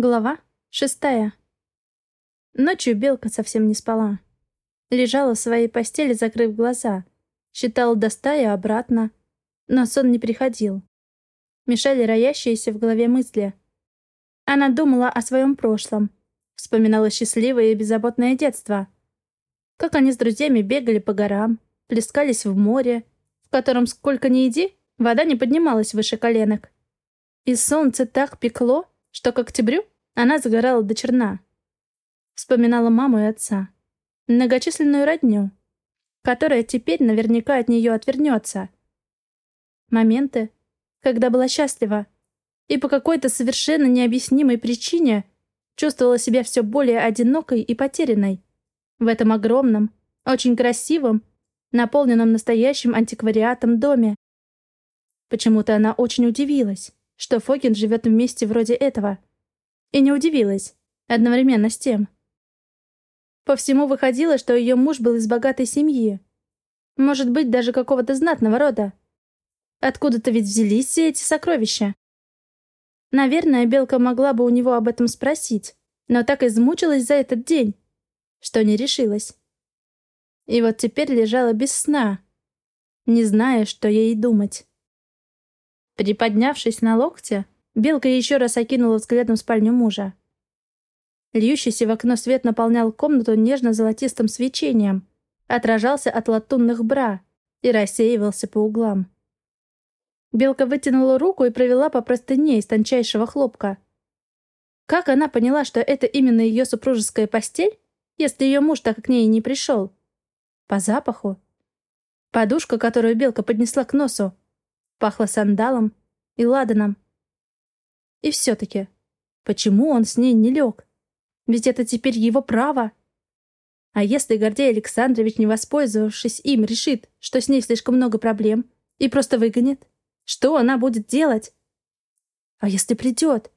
Глава шестая. Ночью Белка совсем не спала. Лежала в своей постели, закрыв глаза. Считала до ста и обратно. Но сон не приходил. Мешали роящиеся в голове мысли. Она думала о своем прошлом. Вспоминала счастливое и беззаботное детство. Как они с друзьями бегали по горам, плескались в море, в котором сколько ни иди, вода не поднималась выше коленок. И солнце так пекло, что к октябрю она загорала до черна. Вспоминала маму и отца. Многочисленную родню, которая теперь наверняка от нее отвернется. Моменты, когда была счастлива, и по какой-то совершенно необъяснимой причине чувствовала себя все более одинокой и потерянной. В этом огромном, очень красивом, наполненном настоящим антиквариатом доме. Почему-то она очень удивилась, что Фокин живет в месте вроде этого. И не удивилась, одновременно с тем. По всему выходило, что ее муж был из богатой семьи. Может быть, даже какого-то знатного рода. Откуда-то ведь взялись все эти сокровища. Наверное, Белка могла бы у него об этом спросить, но так измучилась за этот день, что не решилась. И вот теперь лежала без сна, не зная, что ей думать. Приподнявшись на локте, Белка еще раз окинула взглядом спальню мужа. Льющийся в окно свет наполнял комнату нежно-золотистым свечением, отражался от латунных бра и рассеивался по углам. Белка вытянула руку и провела по простыне из тончайшего хлопка. Как она поняла, что это именно ее супружеская постель, если ее муж так к ней не пришел? По запаху. Подушка, которую Белка поднесла к носу, Пахло сандалом и ладаном. И все-таки, почему он с ней не лег? Ведь это теперь его право. А если Гордей Александрович, не воспользовавшись им, решит, что с ней слишком много проблем, и просто выгонит, что она будет делать? А если придет?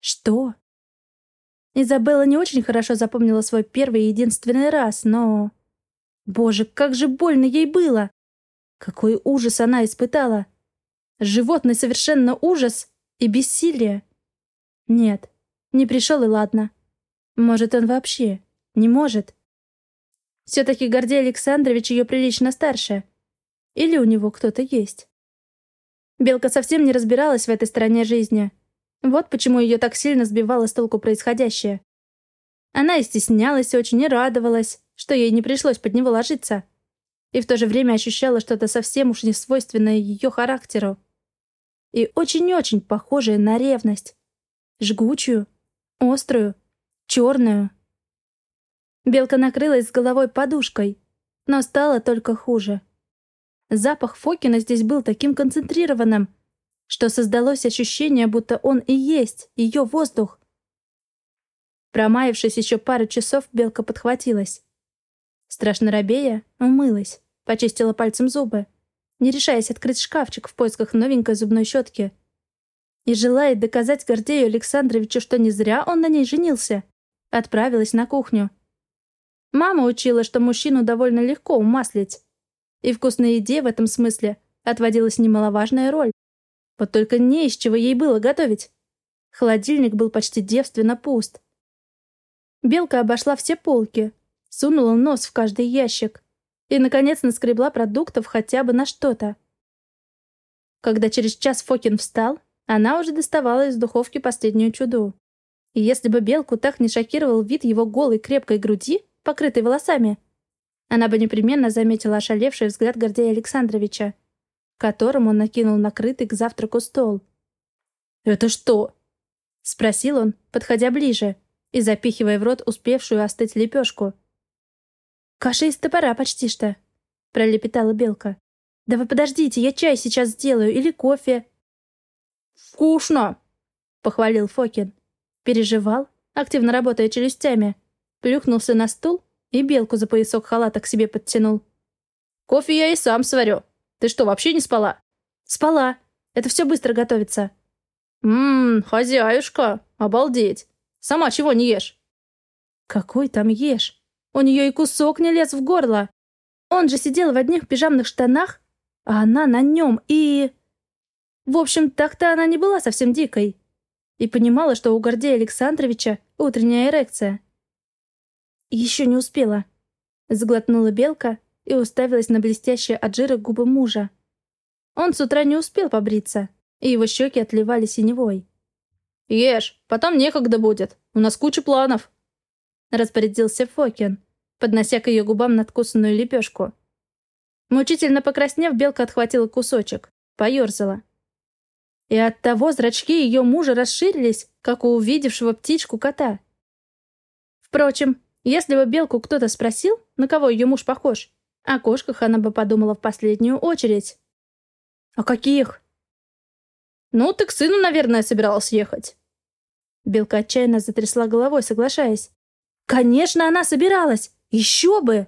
Что? Изабелла не очень хорошо запомнила свой первый и единственный раз, но... Боже, как же больно ей было! Какой ужас она испытала! Животный совершенно ужас и бессилие. Нет, не пришел и ладно. Может, он вообще не может. Все-таки Гордей Александрович ее прилично старше. Или у него кто-то есть. Белка совсем не разбиралась в этой стороне жизни. Вот почему ее так сильно сбивало с толку происходящее. Она и стеснялась очень и радовалась, что ей не пришлось под него ложиться. И в то же время ощущала что-то совсем уж не свойственное ее характеру и очень-очень похожая на ревность. Жгучую, острую, черную. Белка накрылась с головой подушкой, но стало только хуже. Запах Фокина здесь был таким концентрированным, что создалось ощущение, будто он и есть ее воздух. Промаявшись еще пару часов, Белка подхватилась. Страшно робея, умылась, почистила пальцем зубы не решаясь открыть шкафчик в поисках новенькой зубной щетки. И желая доказать Гордею Александровичу, что не зря он на ней женился, отправилась на кухню. Мама учила, что мужчину довольно легко умаслить. И вкусной еде в этом смысле отводилась немаловажная роль. Вот только не из чего ей было готовить. Холодильник был почти девственно пуст. Белка обошла все полки, сунула нос в каждый ящик и, наконец, наскребла продуктов хотя бы на что-то. Когда через час Фокин встал, она уже доставала из духовки последнюю чуду. И если бы Белку так не шокировал вид его голой крепкой груди, покрытой волосами, она бы непременно заметила ошалевший взгляд Гордея Александровича, которым он накинул накрытый к завтраку стол. «Это что?» — спросил он, подходя ближе и запихивая в рот успевшую остыть лепешку. «Каша из топора почти что», — пролепетала Белка. «Да вы подождите, я чай сейчас сделаю или кофе». «Вкусно!» — похвалил Фокин. Переживал, активно работая челюстями. Плюхнулся на стул и белку за поясок халата к себе подтянул. «Кофе я и сам сварю. Ты что, вообще не спала?» «Спала. Это все быстро готовится». «Ммм, хозяюшка, обалдеть. Сама чего не ешь?» «Какой там ешь? У нее и кусок не лез в горло. Он же сидел в одних пижамных штанах, а она на нем и... В общем, так-то она не была совсем дикой. и понимала, что у Гордея Александровича утренняя эрекция. «Еще не успела», — заглотнула Белка и уставилась на блестящие от жира губы мужа. Он с утра не успел побриться, и его щеки отливали синевой. «Ешь, потом некогда будет. У нас куча планов», — распорядился Фокин, поднося к ее губам надкусанную лепешку. Мучительно покраснев, Белка отхватила кусочек, поерзала. И оттого зрачки ее мужа расширились, как у увидевшего птичку кота. Впрочем, если бы Белку кто-то спросил, на кого ее муж похож, о кошках она бы подумала в последнюю очередь. «О каких?» «Ну, ты к сыну, наверное, собиралась ехать». Белка отчаянно затрясла головой, соглашаясь. «Конечно, она собиралась! Еще бы!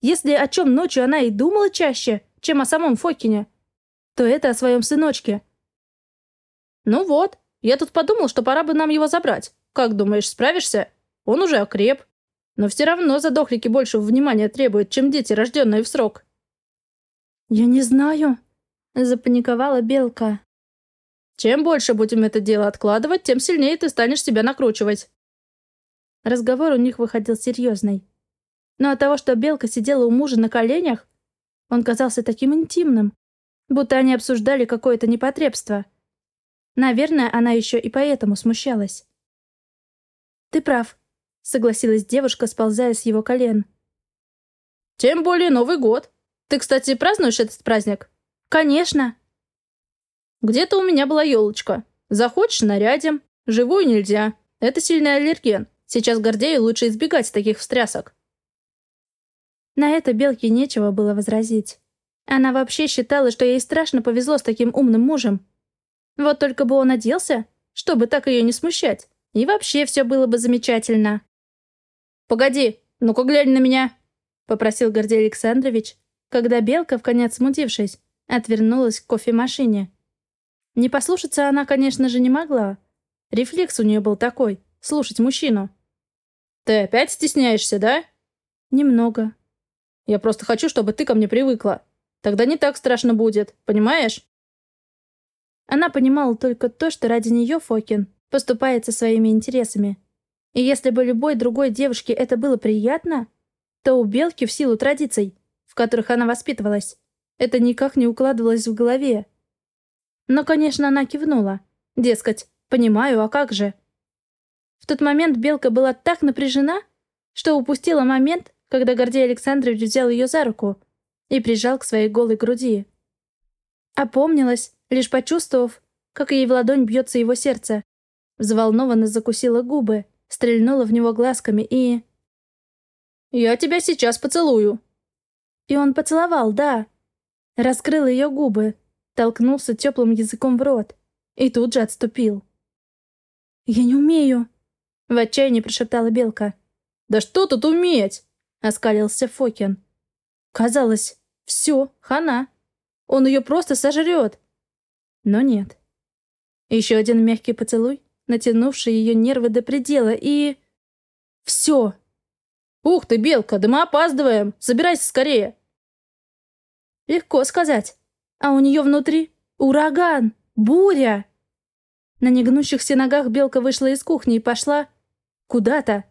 Если о чем ночью она и думала чаще, чем о самом Фокине, то это о своем сыночке». «Ну вот, я тут подумал, что пора бы нам его забрать. Как думаешь, справишься? Он уже окреп. Но все равно задохлики больше внимания требуют, чем дети, рожденные в срок». «Я не знаю», — запаниковала Белка. Чем больше будем это дело откладывать, тем сильнее ты станешь себя накручивать. Разговор у них выходил серьезный. Но от того, что Белка сидела у мужа на коленях, он казался таким интимным, будто они обсуждали какое-то непотребство. Наверное, она еще и поэтому смущалась. «Ты прав», — согласилась девушка, сползая с его колен. «Тем более Новый год. Ты, кстати, празднуешь этот праздник?» «Конечно», где-то у меня была елочка. Захочешь — нарядим. Живую нельзя. Это сильный аллерген. Сейчас Гордею лучше избегать таких встрясок. На это Белке нечего было возразить. Она вообще считала, что ей страшно повезло с таким умным мужем. Вот только бы он оделся, чтобы так ее не смущать. И вообще все было бы замечательно. «Погоди, ну-ка глянь на меня!» — попросил Гордей Александрович, когда Белка, в конец смутившись, отвернулась к кофемашине. Не послушаться она, конечно же, не могла. Рефлекс у нее был такой — слушать мужчину. «Ты опять стесняешься, да?» «Немного». «Я просто хочу, чтобы ты ко мне привыкла. Тогда не так страшно будет, понимаешь?» Она понимала только то, что ради нее Фокин поступает со своими интересами. И если бы любой другой девушке это было приятно, то у Белки в силу традиций, в которых она воспитывалась, это никак не укладывалось в голове. Но, конечно, она кивнула. Дескать, понимаю, а как же? В тот момент Белка была так напряжена, что упустила момент, когда Гордей Александрович взял ее за руку и прижал к своей голой груди. Опомнилась, лишь почувствовав, как ей в ладонь бьется его сердце. Взволнованно закусила губы, стрельнула в него глазками и... «Я тебя сейчас поцелую». И он поцеловал, да. Раскрыл ее губы, толкнулся теплым языком в рот и тут же отступил. «Я не умею!» — в отчаянии прошептала Белка. «Да что тут уметь?» — оскалился Фокин. Казалось, все, хана. Он ее просто сожрет. Но нет. Еще один мягкий поцелуй, натянувший ее нервы до предела, и... Все. «Ух ты, Белка, да мы опаздываем! Собирайся скорее!» Легко сказать. А у нее внутри ураган, буря. На негнущихся ногах белка вышла из кухни и пошла куда-то.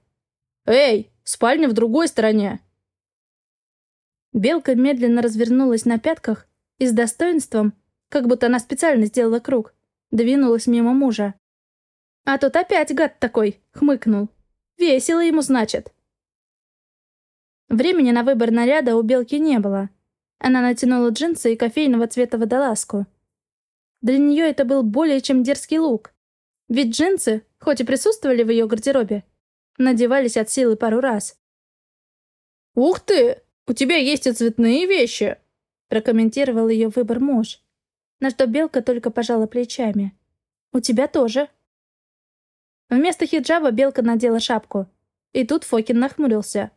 «Эй, спальня в другой стороне!» Белка медленно развернулась на пятках и с достоинством, как будто она специально сделала круг, двинулась мимо мужа. А тот опять гад такой, хмыкнул. Весело ему, значит. Времени на выбор наряда у Белки не было. Она натянула джинсы и кофейного цвета водолазку. Для нее это был более чем дерзкий лук. Ведь джинсы, хоть и присутствовали в ее гардеробе, надевались от силы пару раз. «Ух ты! У тебя есть и цветные вещи!» прокомментировал ее выбор муж. На что Белка только пожала плечами. «У тебя тоже». Вместо хиджаба Белка надела шапку. И тут Фокин нахмурился.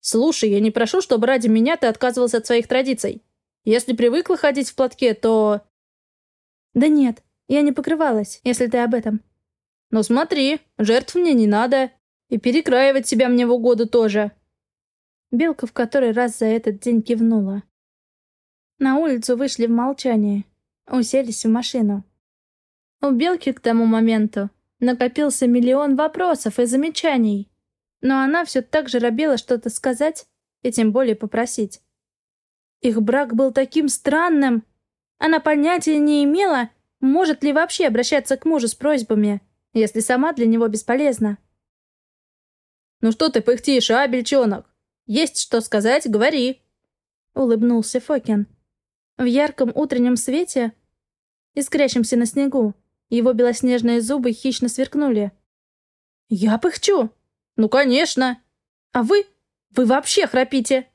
«Слушай, я не прошу, чтобы ради меня ты отказывался от своих традиций. Если привыкла ходить в платке, то...» «Да нет, я не покрывалась, если ты об этом». «Ну смотри, жертв мне не надо. И перекраивать себя мне в угоду тоже». Белка в который раз за этот день кивнула. На улицу вышли в молчании, уселись в машину. У Белки к тому моменту Накопился миллион вопросов и замечаний. Но она все так же робела что-то сказать и тем более попросить. Их брак был таким странным. Она понятия не имела, может ли вообще обращаться к мужу с просьбами, если сама для него бесполезна. «Ну что ты пыхтишь, а, бельчонок? Есть что сказать, говори!» Улыбнулся Фокин. В ярком утреннем свете, искрящемся на снегу, его белоснежные зубы хищно сверкнули. «Я пыхчу? Ну, конечно! А вы? Вы вообще храпите!»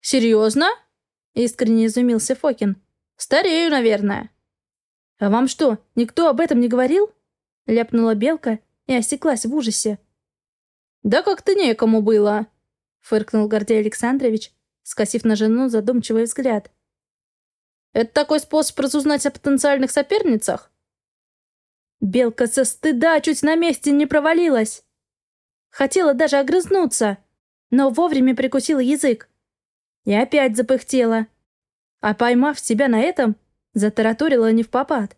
«Серьезно?» — искренне изумился Фокин. «Старею, наверное». «А вам что, никто об этом не говорил?» — ляпнула Белка и осеклась в ужасе. «Да как-то некому было», — фыркнул Гордей Александрович, скосив на жену задумчивый взгляд. «Это такой способ разузнать о потенциальных соперницах?» Белка со стыда чуть на месте не провалилась. Хотела даже огрызнуться, но вовремя прикусила язык. И опять запыхтела. А поймав себя на этом, затараторила не в попад.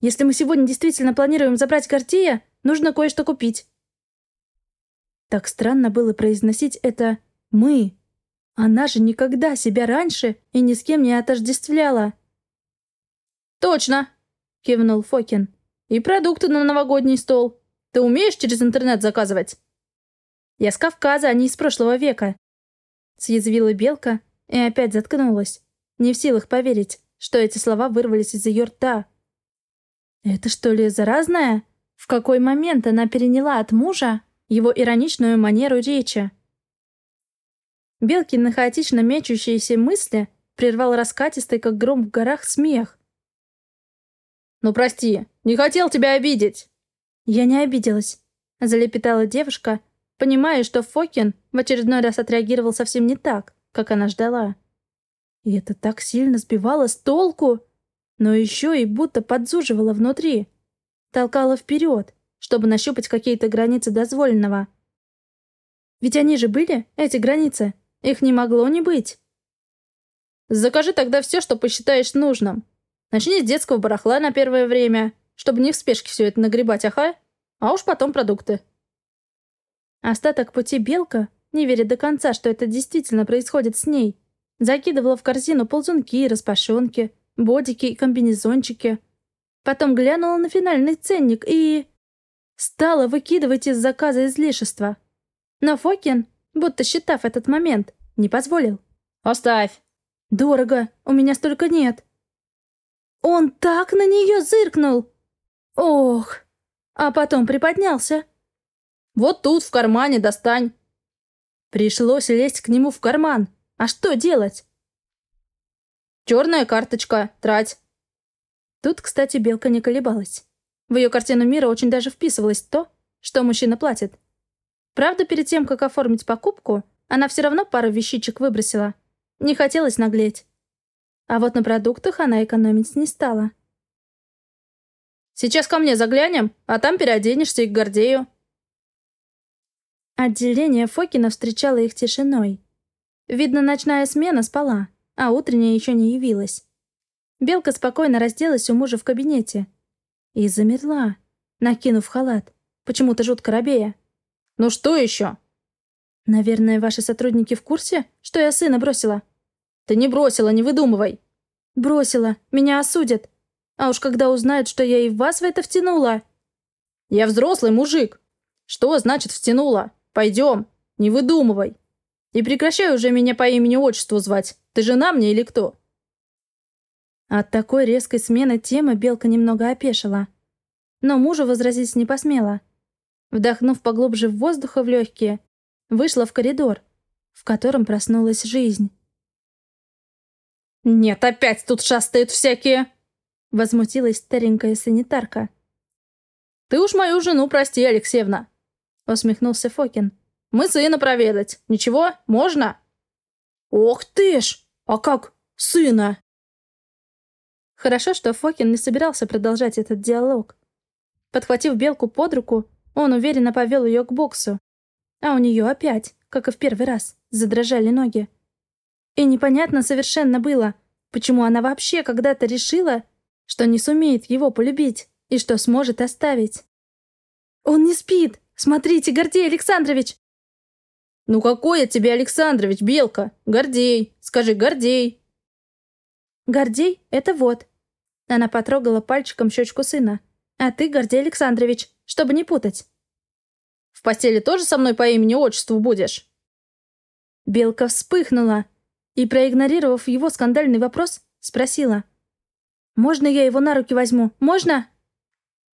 «Если мы сегодня действительно планируем забрать Гордея, нужно кое-что купить». Так странно было произносить это «мы». Она же никогда себя раньше и ни с кем не отождествляла. «Точно!» — кивнул Фокин. «И продукты на новогодний стол. Ты умеешь через интернет заказывать?» «Я с Кавказа, а не из прошлого века», — съязвила Белка и опять заткнулась, не в силах поверить, что эти слова вырвались из ее рта. «Это что ли заразное? В какой момент она переняла от мужа его ироничную манеру речи?» Белкин на хаотично мечущиеся мысли прервал раскатистый, как гром в горах, смех. «Ну прости, не хотел тебя обидеть!» «Я не обиделась», — залепетала девушка, понимая, что Фокин в очередной раз отреагировал совсем не так, как она ждала. И это так сильно сбивало с толку, но еще и будто подзуживало внутри. Толкало вперед, чтобы нащупать какие-то границы дозволенного. Ведь они же были, эти границы. Их не могло не быть. «Закажи тогда все, что посчитаешь нужным», Начни с детского барахла на первое время, чтобы не в спешке все это нагребать, аха? А уж потом продукты. Остаток пути Белка, не веря до конца, что это действительно происходит с ней, закидывала в корзину ползунки, распашонки, бодики и комбинезончики. Потом глянула на финальный ценник и... Стала выкидывать из заказа излишества. Но Фокин, будто считав этот момент, не позволил. «Оставь!» «Дорого, у меня столько нет!» Он так на нее зыркнул! Ох! А потом приподнялся. Вот тут, в кармане, достань. Пришлось лезть к нему в карман. А что делать? Черная карточка, трать. Тут, кстати, Белка не колебалась. В ее картину мира очень даже вписывалось то, что мужчина платит. Правда, перед тем, как оформить покупку, она все равно пару вещичек выбросила. Не хотелось наглеть. А вот на продуктах она экономить не стала. «Сейчас ко мне заглянем, а там переоденешься и к Гордею». Отделение Фокина встречало их тишиной. Видно, ночная смена спала, а утренняя еще не явилась. Белка спокойно разделась у мужа в кабинете. И замерла, накинув халат, почему-то жутко робея. «Ну что еще?» «Наверное, ваши сотрудники в курсе, что я сына бросила?» «Ты не бросила, не выдумывай!» «Бросила, меня осудят. А уж когда узнают, что я и вас в это втянула...» «Я взрослый мужик. Что значит втянула? Пойдем, не выдумывай. И прекращай уже меня по имени-отчеству звать. Ты жена мне или кто?» От такой резкой смены темы Белка немного опешила. Но мужу возразить не посмела. Вдохнув поглубже воздуха в легкие, вышла в коридор, в котором проснулась жизнь. «Нет, опять тут шастают всякие!» Возмутилась старенькая санитарка. «Ты уж мою жену прости, Алексеевна!» Усмехнулся Фокин. «Мы сына проведать. Ничего, можно?» «Ох ты ж! А как сына?» Хорошо, что Фокин не собирался продолжать этот диалог. Подхватив белку под руку, он уверенно повел ее к боксу. А у нее опять, как и в первый раз, задрожали ноги. И непонятно совершенно было, почему она вообще когда-то решила, что не сумеет его полюбить. и что сможет оставить. «Он не спит! Смотрите, Гордей Александрович!» «Ну какой я тебе, Александрович, Белка? Гордей! Скажи, Гордей!» «Гордей — это вот». Она потрогала пальчиком щечку сына. «А ты, Гордей Александрович, чтобы не путать». «В постели тоже со мной по имени-отчеству будешь?» Белка вспыхнула и, проигнорировав его скандальный вопрос, спросила. «Можно я его на руки возьму? Можно?»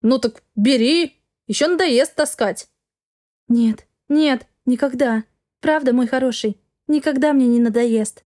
«Ну так бери! Еще надоест таскать!» «Нет, нет, никогда. Правда, мой хороший, никогда мне не надоест».